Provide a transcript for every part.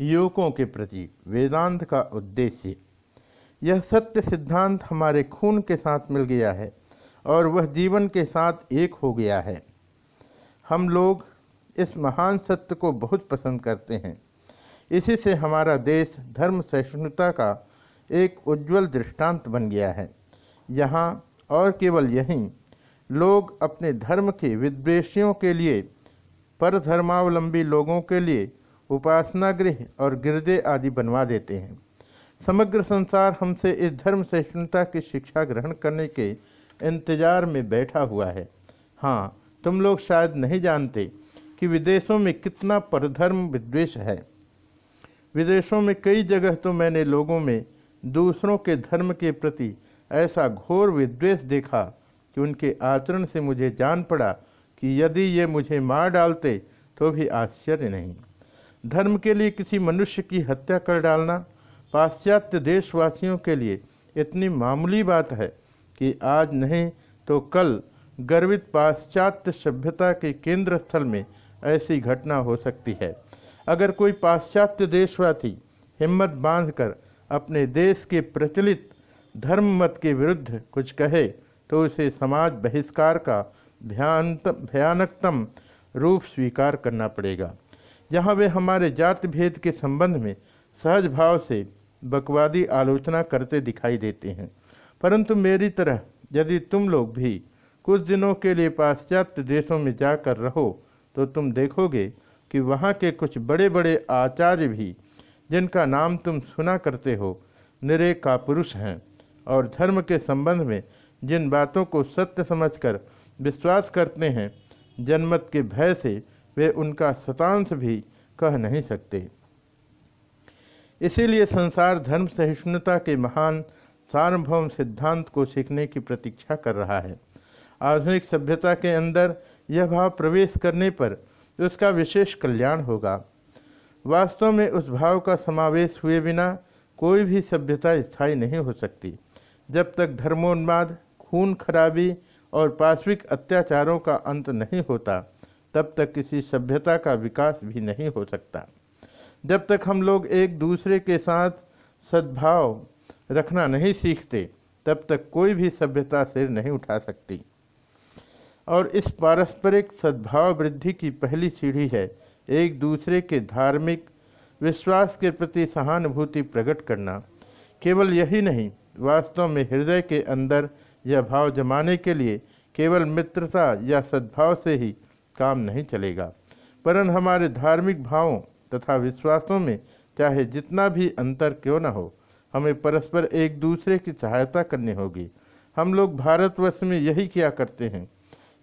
युवकों के प्रति वेदांत का उद्देश्य। यह सत्य सिद्धांत हमारे खून के साथ मिल गया है और वह जीवन के साथ एक हो गया है। हम लोग इस महान सत्य को बहुत पसंद करते हैं। इसी से हमारा देश धर्म सहिष्णुता का एक उज्जवल दृष्टांत बन गया है। यहाँ और केवल यहीं लोग अपने धर्म के विद्वेषियों के लिए, परधर्मावलंबी लोगों के लिए उपासना गृह और गिरजे आदि बनवा देते हैं। समग्र संसार हमसे इस धर्म सहिष्णुता की शिक्षा ग्रहण करने के इंतज़ार में बैठा हुआ है। हाँ तुम लोग शायद नहीं जानते कि विदेशों में कितना परधर्म विद्वेष है। विदेशों में कई जगह तो मैंने लोगों में दूसरों के धर्म के प्रति ऐसा घोर विद्वेष देखा कि उनके आचरण से मुझे जान पड़ा कि यदि ये मुझे मार डालते तो भी आश्चर्य नहीं। धर्म के लिए किसी मनुष्य की हत्या कर डालना पाश्चात्य देशवासियों के लिए इतनी मामूली बात है कि आज नहीं तो कल गर्वित पाश्चात्य सभ्यता के केंद्र स्थल में ऐसी घटना हो सकती है। अगर कोई पाश्चात्य देशवासी हिम्मत बांधकर अपने देश के प्रचलित धर्म मत के विरुद्ध कुछ कहे तो उसे समाज बहिष्कार का भयानत, भयानकतम रूप स्वीकार करना पड़ेगा। यहाँ वे हमारे जाति भेद के संबंध में सहज भाव से बकवादी आलोचना करते दिखाई देते हैं। परंतु मेरी तरह, यदि तुम लोग भी कुछ दिनों के लिए पाश्चात्य देशों में जाकर रहो तो तुम देखोगे कि वहाँ के कुछ बड़े बड़े आचार्य भी, जिनका नाम तुम सुना करते हो निरे का पुरुष हैं और धर्म के संबंध में जिन बातों को सत्य समझकर विश्वास करते हैं, जनमत के भय से वे उनका शतांश भी कह नहीं सकते। इसीलिए संसार धर्म सहिष्णुता के महान सार्वभौम सिद्धांत को सीखने की प्रतीक्षा कर रहा है। आधुनिक सभ्यता के अंदर यह भाव प्रवेश करने पर उसका विशेष कल्याण होगा। वास्तव में उस भाव का समावेश हुए बिना कोई भी सभ्यता स्थायी नहीं हो सकती। जब तक धर्मोन्माद, खून खराबी और पाश्विक अत्याचारों का अंत नहीं होता तब तक किसी सभ्यता का विकास भी नहीं हो सकता। जब तक हम लोग एक दूसरे के साथ सद्भाव रखना नहीं सीखते, तब तक कोई भी सभ्यता सिर नहीं उठा सकती। और इस पारस्परिक सद्भाव वृद्धि की पहली सीढ़ी है एक दूसरे के धार्मिक विश्वास के प्रति सहानुभूति प्रकट करना। केवल यही नहीं, वास्तव में हृदय के अंदर यह भाव जमाने के लिए केवल मित्रता या सद्भाव से ही काम नहीं चलेगा। परंतु हमारे धार्मिक भावों तथा विश्वासों में चाहे जितना भी अंतर क्यों न हो, हमें परस्पर एक दूसरे की सहायता करनी होगी। हम लोग भारतवर्ष में यही किया करते हैं।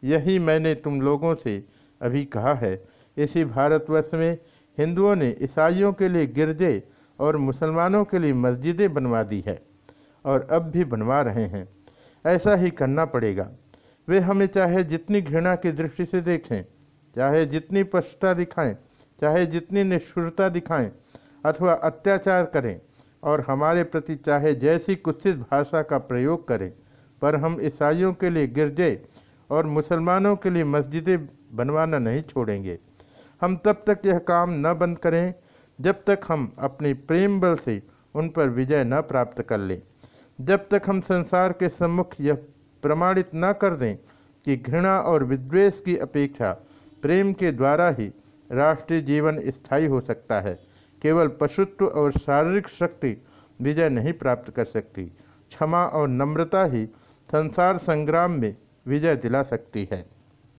यही मैंने तुम लोगों से अभी कहा है। इसी भारतवर्ष में हिंदुओं ने ईसाइयों के लिए गिरजे और मुसलमानों के लिए मस्जिदें बनवा दी है और अब भी बनवा रहे हैं। ऐसा ही करना पड़ेगा। वे हमें चाहे जितनी घृणा की दृष्टि से देखें, चाहे जितनी पश्चता दिखाएँ, चाहे जितनी निष्ठुरता दिखाएँ अथवा अत्याचार करें और हमारे प्रति चाहे जैसी कुत्सित भाषा का प्रयोग करें, पर हम ईसाइयों के लिए गिरजे और मुसलमानों के लिए मस्जिदें बनवाना नहीं छोड़ेंगे। हम तब तक यह काम न बंद करें जब तक हम अपने प्रेम बल से उन पर विजय न प्राप्त कर लें। जब तक हम संसार के सम्मुख यह प्रमाणित न कर दें कि घृणा और विद्वेष की अपेक्षा प्रेम के द्वारा ही राष्ट्रीय जीवन स्थायी हो सकता है। केवल पशुत्व और शारीरिक शक्ति विजय नहीं प्राप्त कर सकती। क्षमा और नम्रता ही संसार संग्राम में विजय दिला सकती है।